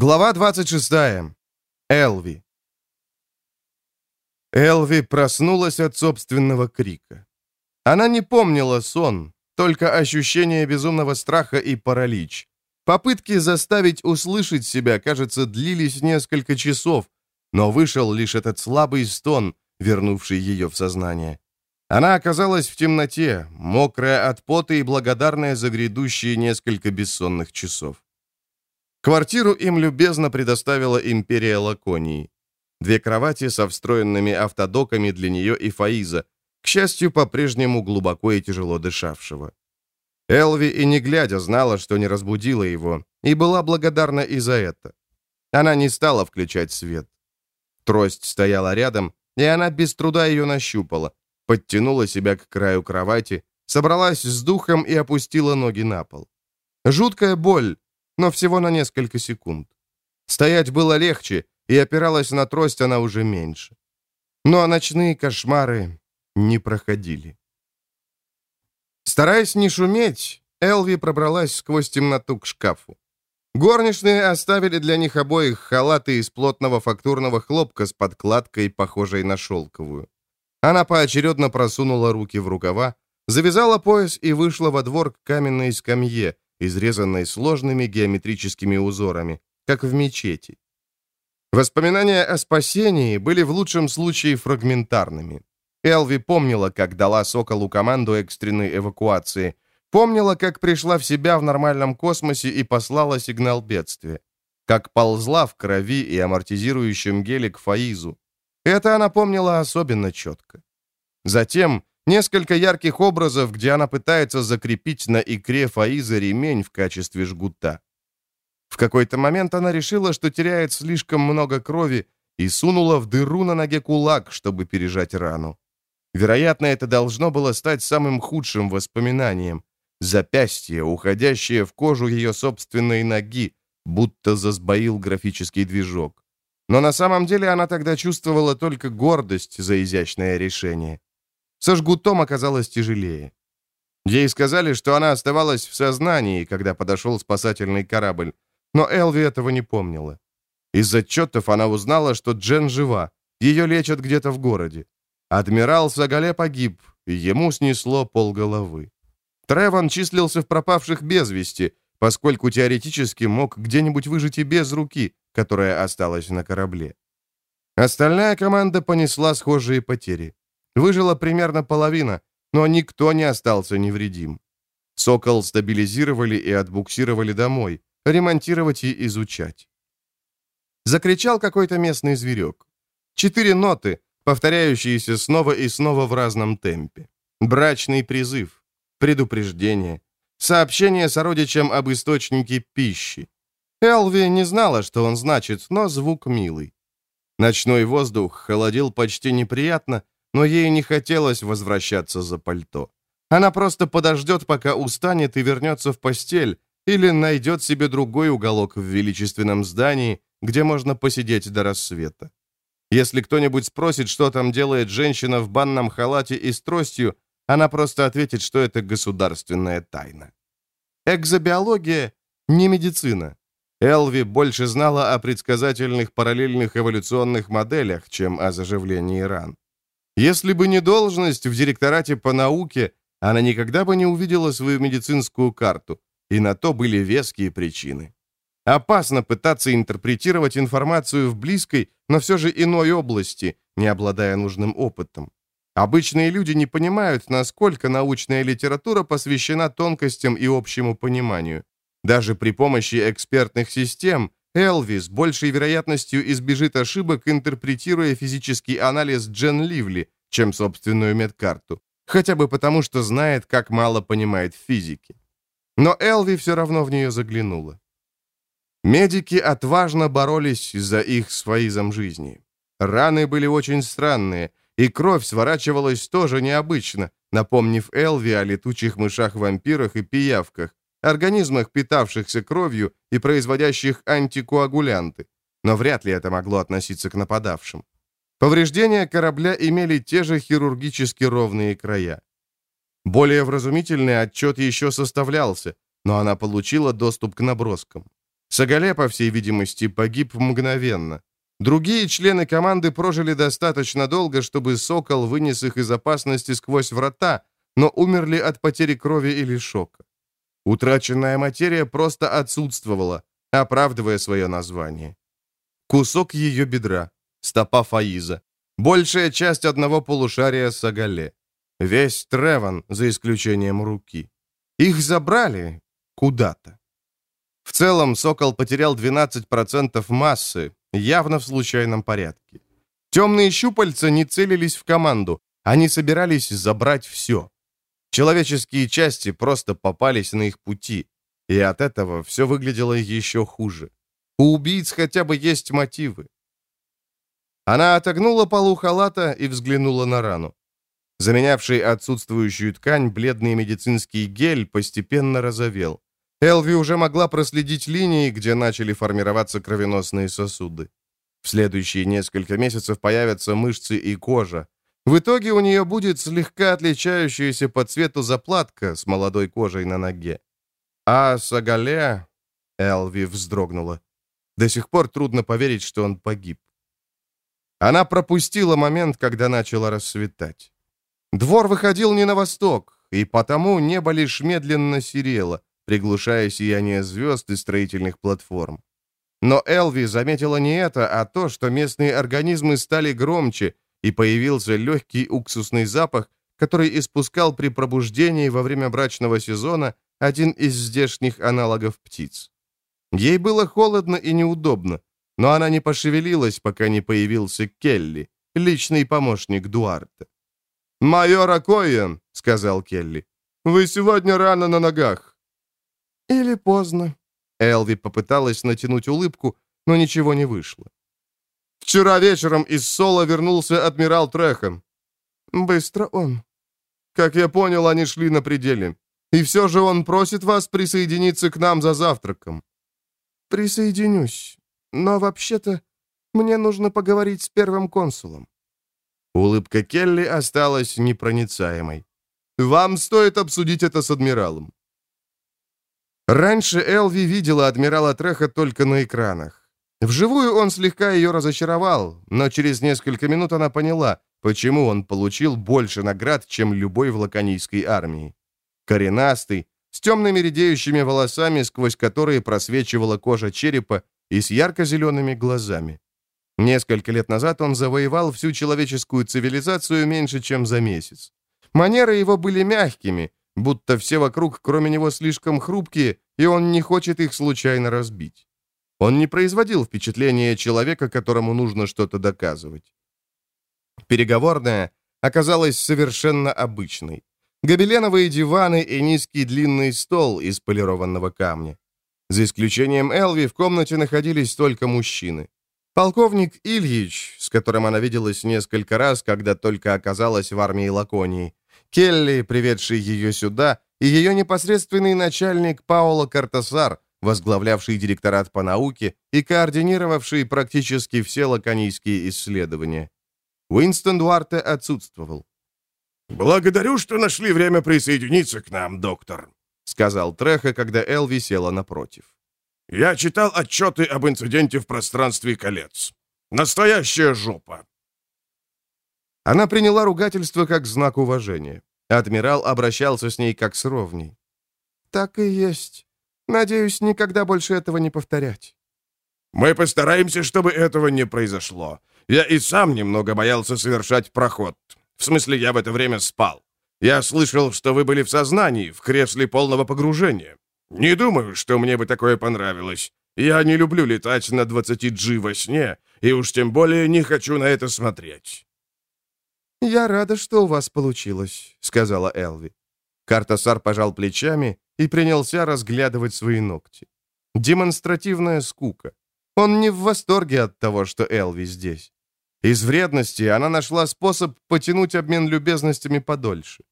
Глава 26. Элви. Элви проснулась от собственного крика. Она не помнила сон, только ощущение безумного страха и паралич. Попытки заставить услышать себя, кажется, длились несколько часов, но вышел лишь этот слабый стон, вернувший ее в сознание. Она оказалась в темноте, мокрая от пота и благодарная за грядущие несколько бессонных часов. Квартиру им любезно предоставила империя Лаконии. Две кровати со встроенными автодоками для нее и Фаиза, к счастью, по-прежнему глубоко и тяжело дышавшего. Элви и не глядя знала, что не разбудила его, и была благодарна и за это. Она не стала включать свет. Трость стояла рядом, и она без труда ее нащупала, подтянула себя к краю кровати, собралась с духом и опустила ноги на пол. Жуткая боль, но всего на несколько секунд. Стоять было легче, и опиралась на трость она уже меньше. Но ночные кошмары не проходили. Стараясь не шуметь, Элви пробралась сквозь темноту к шкафу. Горничные оставили для них обоих халаты из плотного фактурного хлопка с подкладкой, похожей на шелковую. Она поочередно просунула руки в рукава, завязала пояс и вышла во двор к каменной скамье, изрезанной сложными геометрическими узорами, как в мечети. Воспоминания о спасении были в лучшем случае фрагментарными. Элви помнила, как дала Соколу команду экстренной эвакуации, помнила, как пришла в себя в нормальном космосе и послала сигнал бедствия, как ползла в крови и амортизирующем геле к Фаизу. Это она помнила особенно четко. Затем Несколько ярких образов, где она пытается закрепить на икре Фаиза ремень в качестве жгута. В какой-то момент она решила, что теряет слишком много крови, и сунула в дыру на ноге кулак, чтобы пережать рану. Вероятно, это должно было стать самым худшим воспоминанием. Запястье, уходящее в кожу ее собственной ноги, будто засбоил графический движок. Но на самом деле она тогда чувствовала только гордость за изящное решение. Со жгутом оказалось тяжелее. Ей сказали, что она оставалась в сознании, когда подошел спасательный корабль, но Элви этого не помнила. Из отчетов она узнала, что Джен жива, ее лечат где-то в городе. Адмирал Сагале погиб, и ему снесло полголовы. Тревон числился в пропавших без вести, поскольку теоретически мог где-нибудь выжить и без руки, которая осталась на корабле. Остальная команда понесла схожие потери. Выжила примерно половина, но никто не остался невредим. «Сокол» стабилизировали и отбуксировали домой, ремонтировать и изучать. Закричал какой-то местный зверек. Четыре ноты, повторяющиеся снова и снова в разном темпе. Брачный призыв, предупреждение, сообщение сородичам об источнике пищи. Элви не знала, что он значит, но звук милый. Ночной воздух холодил почти неприятно, но ей не хотелось возвращаться за пальто. Она просто подождет, пока устанет и вернется в постель, или найдет себе другой уголок в величественном здании, где можно посидеть до рассвета. Если кто-нибудь спросит, что там делает женщина в банном халате и с тростью, она просто ответит, что это государственная тайна. Экзобиология — не медицина. Элви больше знала о предсказательных параллельных эволюционных моделях, чем о заживлении ран. Если бы не должность в директорате по науке, она никогда бы не увидела свою медицинскую карту, и на то были веские причины. Опасно пытаться интерпретировать информацию в близкой, но все же иной области, не обладая нужным опытом. Обычные люди не понимают, насколько научная литература посвящена тонкостям и общему пониманию. Даже при помощи экспертных систем Элви с большей вероятностью избежит ошибок, интерпретируя физический анализ Джен Ливли, чем собственную медкарту, хотя бы потому, что знает, как мало понимает в физике. Но Элви все равно в нее заглянула. Медики отважно боролись за их с Фаизом жизни. Раны были очень странные, и кровь сворачивалась тоже необычно, напомнив Элви о летучих мышах-вампирах и пиявках, организмах, питавшихся кровью и производящих антикоагулянты, но вряд ли это могло относиться к нападавшим. Повреждения корабля имели те же хирургически ровные края. Более вразумительный отчет еще составлялся, но она получила доступ к наброскам. Сагале, по всей видимости, погиб мгновенно. Другие члены команды прожили достаточно долго, чтобы «Сокол» вынес их из опасности сквозь врата, но умерли от потери крови или шока. Утраченная материя просто отсутствовала, оправдывая свое название. Кусок ее бедра, стопа Фаиза, большая часть одного полушария Сагале, весь Треван, за исключением руки. Их забрали куда-то. В целом, «Сокол» потерял 12% массы, явно в случайном порядке. Темные щупальца не целились в команду, они собирались забрать все. Человеческие части просто попались на их пути, и от этого все выглядело еще хуже. У убийц хотя бы есть мотивы. Она отогнула полу халата и взглянула на рану. Заменявший отсутствующую ткань бледный медицинский гель постепенно розовел. Элви уже могла проследить линии, где начали формироваться кровеносные сосуды. В следующие несколько месяцев появятся мышцы и кожа. В итоге у нее будет слегка отличающаяся по цвету заплатка с молодой кожей на ноге. А Сагале... Элви вздрогнула. До сих пор трудно поверить, что он погиб. Она пропустила момент, когда начало рассветать. Двор выходил не на восток, и потому небо лишь медленно серело, приглушая сияние звезд и строительных платформ. Но Элви заметила не это, а то, что местные организмы стали громче, и появился легкий уксусный запах, который испускал при пробуждении во время брачного сезона один из здешних аналогов птиц. Ей было холодно и неудобно, но она не пошевелилась, пока не появился Келли, личный помощник Дуарта. «Майор Акоен», — сказал Келли, — «вы сегодня рано на ногах. «Или поздно». Элви попыталась натянуть улыбку, но ничего не вышло. «Вчера вечером из Сола вернулся адмирал Трехом». «Быстро он». «Как я понял, они шли на пределе. И все же он просит вас присоединиться к нам за завтраком». «Присоединюсь. Но вообще-то мне нужно поговорить с первым консулом». Улыбка Келли осталась непроницаемой. «Вам стоит обсудить это с адмиралом. Раньше Элви видела адмирала Треха только на экранах. Вживую он слегка ее разочаровал, но через несколько минут она поняла, почему он получил больше наград, чем любой в лаконийской армии. Коренастый, с темными редеющими волосами, сквозь которые просвечивала кожа черепа, и с ярко-зелеными глазами. Несколько лет назад он завоевал всю человеческую цивилизацию меньше, чем за месяц. Манеры его были мягкими, будто все вокруг, кроме него, слишком хрупкие, и он не хочет их случайно разбить. Он не производил впечатления человека, которому нужно что-то доказывать. Переговорная оказалась совершенно обычной. Гобеленовые диваны и низкий длинный стол из полированного камня. За исключением Элви в комнате находились только мужчины. Полковник Ильич, с которым она виделась несколько раз, когда только оказалась в армии Лаконии, Келли, приведший ее сюда, и ее непосредственный начальник Паоло Картасар, возглавлявший директорат по науке и координировавший практически все лаконийские исследования. Уинстон Дуарте отсутствовал. «Благодарю, что нашли время присоединиться к нам, доктор», — сказал Треха, когда Элви села напротив. «Я читал отчеты об инциденте в пространстве колец. Настоящая жопа. Она приняла ругательство как знак уважения. Адмирал обращался с ней как с ровней. «Так и есть. Надеюсь, никогда больше этого не повторять». «Мы постараемся, чтобы этого не произошло. Я и сам немного боялся совершать проход. В смысле, я в это время спал. Я слышал, что вы были в сознании, в кресле полного погружения. Не думаю, что мне бы такое понравилось. Я не люблю летать на 20G во сне, и уж тем более не хочу на это смотреть. «Я рада, что у вас получилось», — сказала Элви. Картасар пожал плечами и принялся разглядывать свои ногти. Демонстративная скука. Он не в восторге от того, что Элви здесь. Из вредности она нашла способ потянуть обмен любезностями подольше.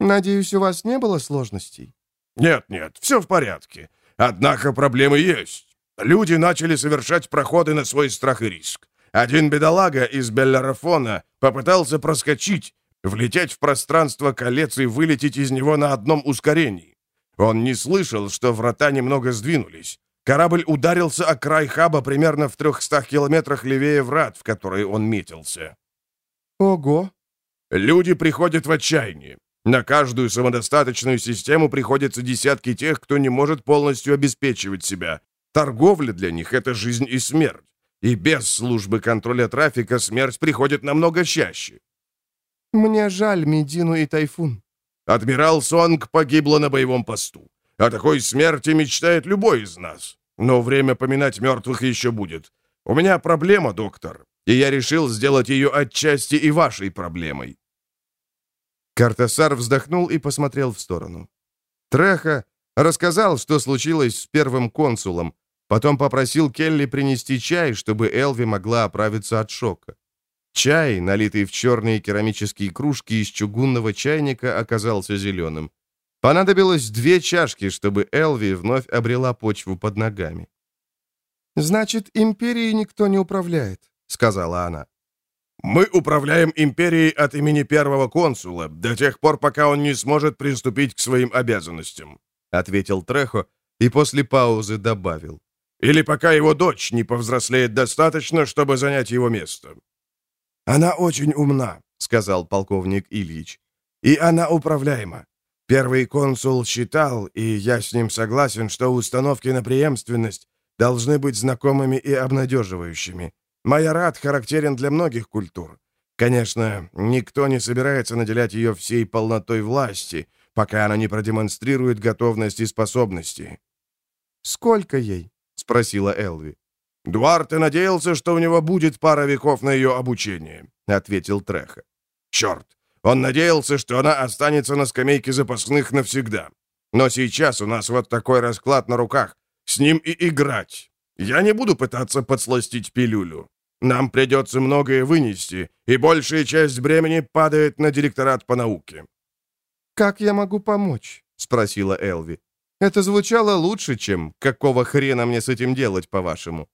«Надеюсь, у вас не было сложностей?» «Нет-нет, все в порядке. Однако проблемы есть. Люди начали совершать проходы на свой страх и риск. Один бедолага из Беллерафона попытался проскочить, влететь в пространство колец и вылететь из него на одном ускорении. Он не слышал, что врата немного сдвинулись. Корабль ударился о край хаба примерно в 300 километрах левее врат, в которые он метился. Ого! Люди приходят в отчаяние. На каждую самодостаточную систему приходится десятки тех, кто не может полностью обеспечивать себя. Торговля для них — это жизнь и смерть. И без службы контроля трафика смерть приходит намного чаще. Мне жаль Медину и Тайфун. Адмирал Сонг погибла на боевом посту. О такой смерти мечтает любой из нас. Но время поминать мертвых еще будет. У меня проблема, доктор, и я решил сделать ее отчасти и вашей проблемой. Картасар вздохнул и посмотрел в сторону. Треха рассказал, что случилось с первым консулом, потом попросил Келли принести чай, чтобы Элви могла оправиться от шока. Чай, налитый в черные керамические кружки из чугунного чайника, оказался зеленым. Понадобилось две чашки, чтобы Элви вновь обрела почву под ногами. «Значит, империей никто не управляет», — сказала она. «Мы управляем империей от имени первого консула до тех пор, пока он не сможет приступить к своим обязанностям», — ответил Трехо и после паузы добавил. «Или пока его дочь не повзрослеет достаточно, чтобы занять его место». «Она очень умна», — сказал полковник Ильич. «И она управляема. Первый консул считал, и я с ним согласен, что установки на преемственность должны быть знакомыми и обнадеживающими. Майорат характерен для многих культур. Конечно, никто не собирается наделять ее всей полнотой власти, пока она не продемонстрирует готовность и способности. «Сколько ей?» — спросила Элви. «Дуарте надеялся, что у него будет пара веков на ее обучение», — ответил Треха. «Черт, он надеялся, что она останется на скамейке запасных навсегда. Но сейчас у нас вот такой расклад на руках. С ним и играть. Я не буду пытаться подсластить пилюлю. Нам придется многое вынести, и большая часть бремени падает на директорат по науке». «Как я могу помочь?» — спросила Элви. «Это звучало лучше, чем «какого хрена мне с этим делать, по-вашему?»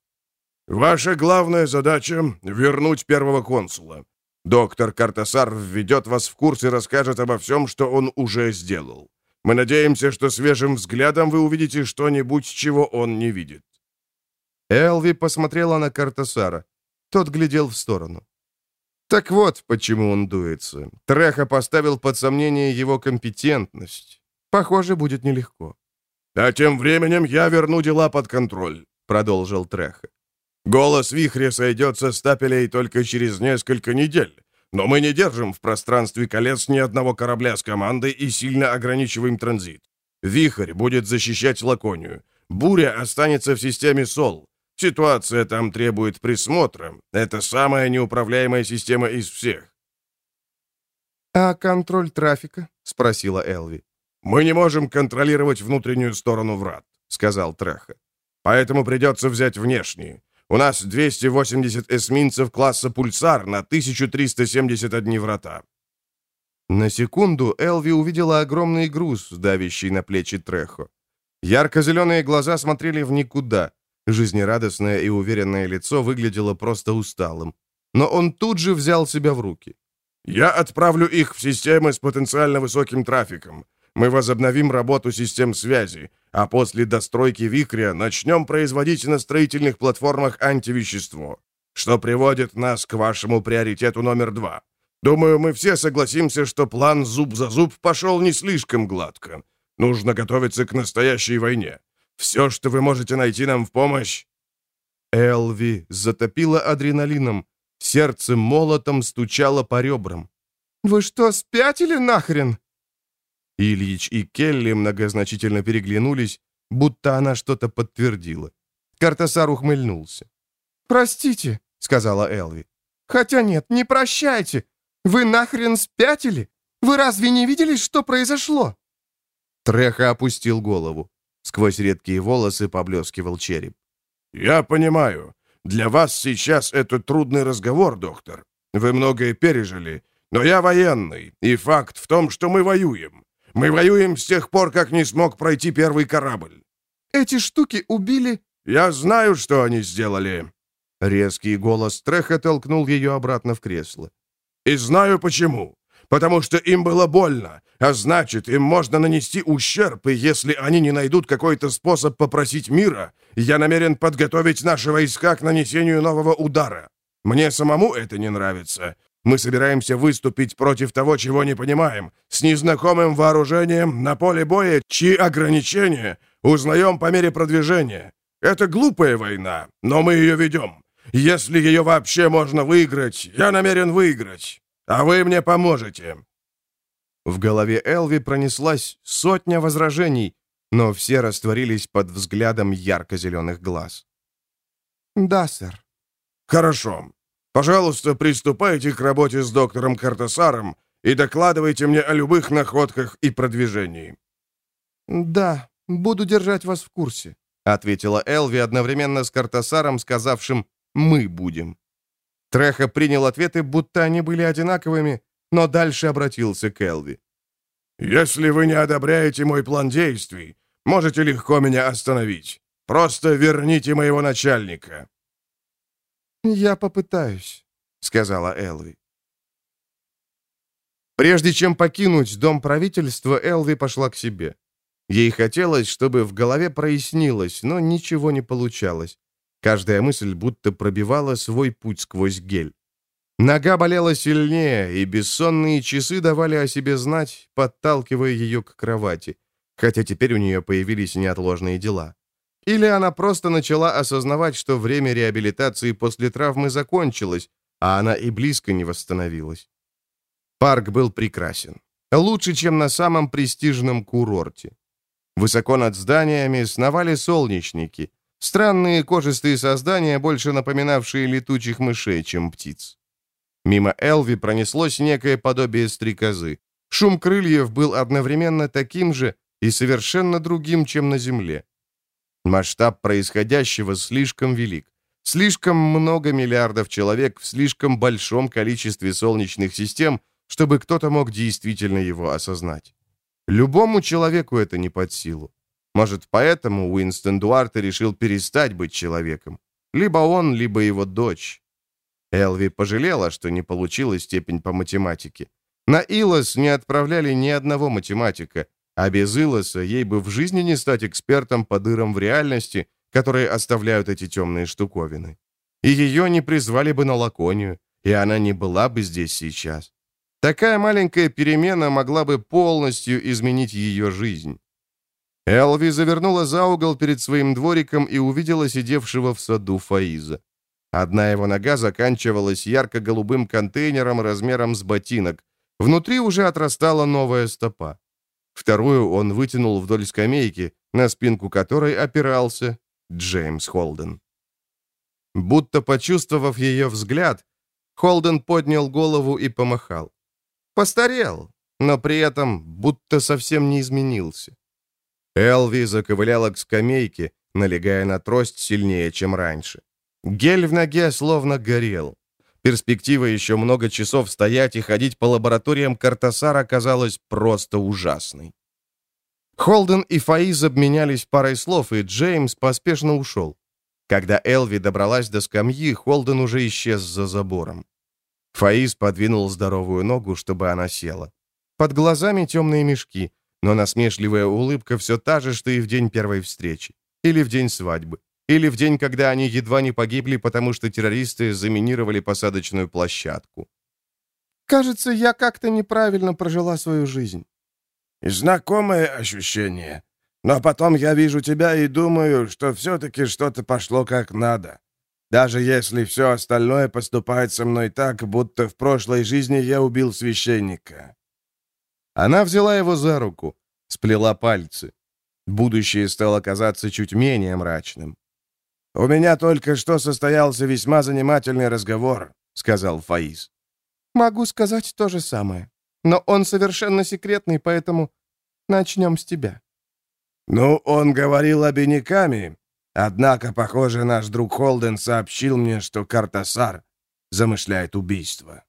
«Ваша главная задача — вернуть первого консула. Доктор Картасар введет вас в курс и расскажет обо всем, что он уже сделал. Мы надеемся, что свежим взглядом вы увидите что-нибудь, чего он не видит». Элви посмотрела на Картасара. Тот глядел в сторону. Так вот, почему он дуется. Треха поставил под сомнение его компетентность. Похоже, будет нелегко. «А тем временем я верну дела под контроль», — продолжил Треха. Голос вихря сойдет со стапелей только через несколько недель. Но мы не держим в пространстве колец ни одного корабля с командой и сильно ограничиваем транзит. Вихрь будет защищать Лаконию. Буря останется в системе СОЛ. Ситуация там требует присмотра. Это самая неуправляемая система из всех. «А контроль трафика?» — спросила Элви. «Мы не можем контролировать внутреннюю сторону врат», — сказал Треха. «Поэтому придется взять внешние. У нас 280 эсминцев класса «Пульсар» на 1371 врата». На секунду Элви увидела огромный груз, давящий на плечи Трехо. Ярко-зеленые глаза смотрели в никуда. Жизнерадостное и уверенное лицо выглядело просто усталым. Но он тут же взял себя в руки. «Я отправлю их в системы с потенциально высоким трафиком. Мы возобновим работу систем связи а после достройки вихря начнем производить на строительных платформах антивещество, что приводит нас к вашему приоритету номер два. Думаю, мы все согласимся, что план зуб за зуб пошел не слишком гладко. Нужно готовиться к настоящей войне. Все, что вы можете найти нам в помощь...» Элви затопила адреналином, сердце молотом стучало по ребрам. «Вы что, спятили нахрен?» Ильич и Келли многозначительно переглянулись, будто она что-то подтвердила. Картасар ухмыльнулся. «Простите», — сказала Элви. «Хотя нет, не прощайте. Вы нахрен спятили? Вы разве не видели, что произошло?» Треха опустил голову. Сквозь редкие волосы поблескивал череп. «Я понимаю. Для вас сейчас это трудный разговор, доктор. Вы многое пережили. Но я военный, и факт в том, что мы воюем. Мы воюем с тех пор, как не смог пройти первый корабль. Эти штуки убили... Я знаю, что они сделали. Резкий голос Треха толкнул ее обратно в кресло. И знаю почему. потому что им было больно, а значит, им можно нанести ущерб, и если они не найдут какой-то способ попросить мира, я намерен подготовить наши войска к нанесению нового удара. Мне самому это не нравится. Мы собираемся выступить против того, чего не понимаем, с незнакомым вооружением на поле боя, чьи ограничения узнаем по мере продвижения. Это глупая война, но мы ее ведем. Если ее вообще можно выиграть, я намерен выиграть. А вы мне поможете». В голове Элви пронеслась сотня возражений, но все растворились под взглядом ярко-зеленых глаз. «Да, сэр». «Хорошо. Пожалуйста, приступайте к работе с доктором Картасаром и докладывайте мне о любых находках и продвижении». «Да, буду держать вас в курсе», — ответила Элви одновременно с Картасаром, сказавшим «мы будем». Треха принял ответы, будто они были одинаковыми, но дальше обратился к Элви. «Если вы не одобряете мой план действий, можете легко меня остановить. Просто верните моего начальника». «Я попытаюсь», — сказала Элви. Прежде чем покинуть дом правительства, Элви пошла к себе. Ей хотелось, чтобы в голове прояснилось, но ничего не получалось. Каждая мысль будто пробивала свой путь сквозь гель. Нога болела сильнее, и бессонные часы давали о себе знать, подталкивая ее к кровати, хотя теперь у нее появились неотложные дела. Или она просто начала осознавать, что время реабилитации после травмы закончилось, а она и близко не восстановилась. Парк был прекрасен. Лучше, чем на самом престижном курорте. Высоко над зданиями сновали солнечники, странные кожистые создания, больше напоминавшие летучих мышей, чем птиц. Мимо Элви пронеслось некое подобие стрекозы. Шум крыльев был одновременно таким же и совершенно другим, чем на земле. Масштаб происходящего слишком велик. Слишком много миллиардов человек в слишком большом количестве солнечных систем, чтобы кто-то мог действительно его осознать. Любому человеку это не под силу. Может, поэтому Уинстон Дуарте решил перестать быть человеком. Либо он, либо его дочь. Элви пожалела, что не получила степень по математике. На Илос не отправляли ни одного математика, а без Илоса ей бы в жизни не стать экспертом по дырам в реальности, которые оставляют эти темные штуковины. И ее не призвали бы на Лаконию, и она не была бы здесь сейчас. Такая маленькая перемена могла бы полностью изменить ее жизнь. Элви завернула за угол перед своим двориком и увидела сидевшего в саду Фаиза. Одна его нога заканчивалась ярко-голубым контейнером размером с ботинок. Внутри уже отрастала новая стопа. Вторую он вытянул вдоль скамейки, на спинку которой опирался Джеймс Холден. Будто почувствовав ее взгляд, Холден поднял голову и помахал. Постарел, но при этом будто совсем не изменился. Элви заковыляла к скамейке, налегая на трость сильнее, чем раньше. Гель в ноге словно горел. Перспектива еще много часов стоять и ходить по лабораториям Картасара казалась просто ужасной. Холден и Фаиз обменялись парой слов, и Джеймс поспешно ушел. Когда Элви добралась до скамьи, Холден уже исчез за забором. Фаиз подвинул здоровую ногу, чтобы она села. Под глазами темные мешки, но насмешливая улыбка все та же, что и в день первой встречи. Или в день свадьбы. Или в день, когда они едва не погибли, потому что террористы заминировали посадочную площадку. «Кажется, я как-то неправильно прожила свою жизнь». «Знакомое ощущение. Но потом я вижу тебя и думаю, что все-таки что-то пошло как надо. Даже если все остальное поступает со мной так, будто в прошлой жизни я убил священника». Она взяла его за руку, сплела пальцы. Будущее стало казаться чуть менее мрачным. «У меня только что состоялся весьма занимательный разговор», — сказал Фаиз. «Могу сказать то же самое. Но он совершенно секретный, поэтому начнем с тебя». «Ну, он говорил обиняками. Однако, похоже, наш друг Холден сообщил мне, что Картасар замышляет убийство».